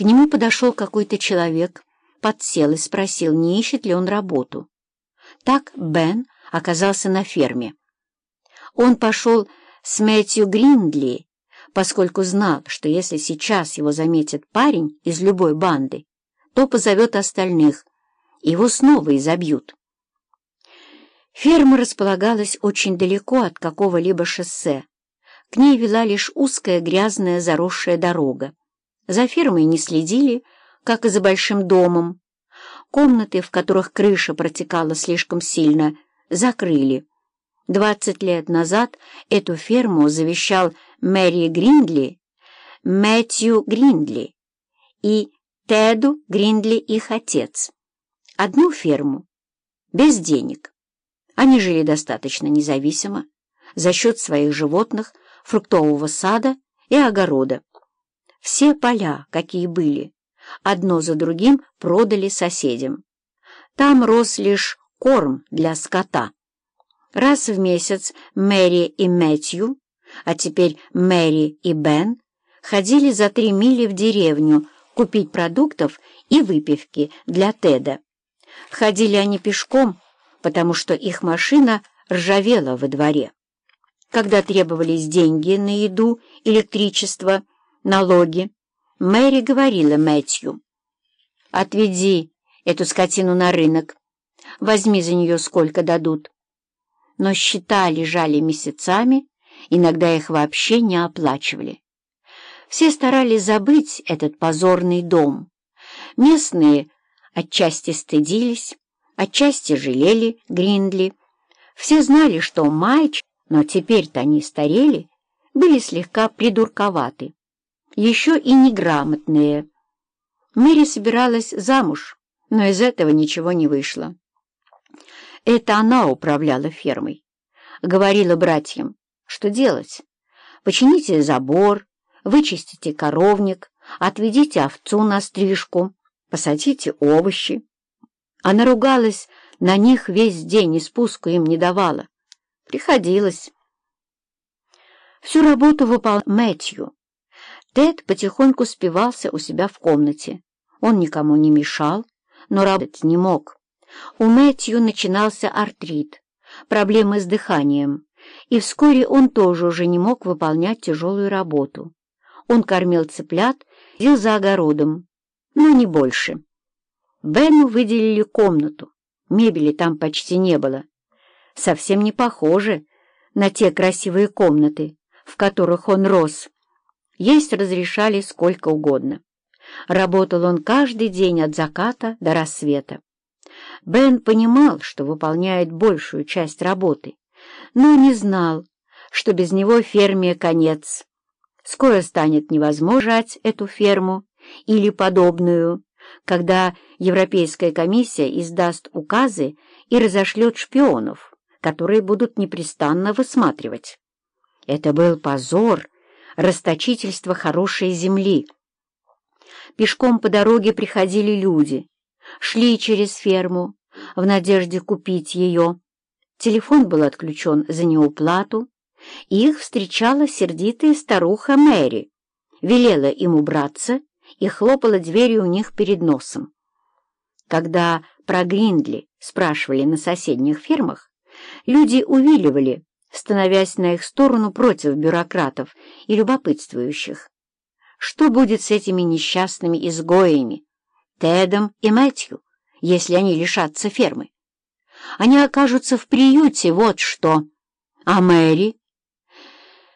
К нему подошел какой-то человек, подсел и спросил, не ищет ли он работу. Так Бен оказался на ферме. Он пошел с Мэтью Гриндли, поскольку знал, что если сейчас его заметит парень из любой банды, то позовет остальных, его снова изобьют. Ферма располагалась очень далеко от какого-либо шоссе. К ней вела лишь узкая грязная заросшая дорога. За фермой не следили, как и за большим домом. Комнаты, в которых крыша протекала слишком сильно, закрыли. Двадцать лет назад эту ферму завещал Мэри Гриндли, Мэтью Гриндли и Теду Гриндли их отец. Одну ферму, без денег. Они жили достаточно независимо, за счет своих животных, фруктового сада и огорода. Все поля, какие были, одно за другим продали соседям. Там рос лишь корм для скота. Раз в месяц Мэри и Мэтью, а теперь Мэри и Бен, ходили за три мили в деревню купить продуктов и выпивки для Теда. Ходили они пешком, потому что их машина ржавела во дворе. Когда требовались деньги на еду, электричество, налоги, Мэри говорила Мэтью, «Отведи эту скотину на рынок, возьми за нее сколько дадут». Но счета лежали месяцами, иногда их вообще не оплачивали. Все старались забыть этот позорный дом. Местные отчасти стыдились, отчасти жалели Гриндли. Все знали, что Майч, но теперь-то они старели, были слегка придурковаты еще и неграмотные. Мэри собиралась замуж, но из этого ничего не вышло. Это она управляла фермой. Говорила братьям, что делать. Почините забор, вычистите коровник, отведите овцу на стрижку, посадите овощи. Она ругалась на них весь день и спуску им не давала. Приходилось. Всю работу выполнял Мэтью, Тед потихоньку спивался у себя в комнате. Он никому не мешал, но работать не мог. У Мэтью начинался артрит, проблемы с дыханием, и вскоре он тоже уже не мог выполнять тяжелую работу. Он кормил цыплят, ел за огородом, но не больше. Бену выделили комнату, мебели там почти не было. Совсем не похоже на те красивые комнаты, в которых он рос. Есть разрешали сколько угодно. Работал он каждый день от заката до рассвета. Бен понимал, что выполняет большую часть работы, но не знал, что без него ферме конец. Скоро станет невозможно жать эту ферму или подобную, когда Европейская комиссия издаст указы и разошлет шпионов, которые будут непрестанно высматривать. Это был позор расточительство хорошей земли. Пешком по дороге приходили люди, шли через ферму в надежде купить ее. Телефон был отключен за неуплату, и их встречала сердитая старуха Мэри, велела им убраться и хлопала дверью у них перед носом. Когда про Гриндли спрашивали на соседних фермах, люди увиливали, становясь на их сторону против бюрократов и любопытствующих. Что будет с этими несчастными изгоями, Тедом и Мэтью, если они лишатся фермы? Они окажутся в приюте, вот что. А Мэри?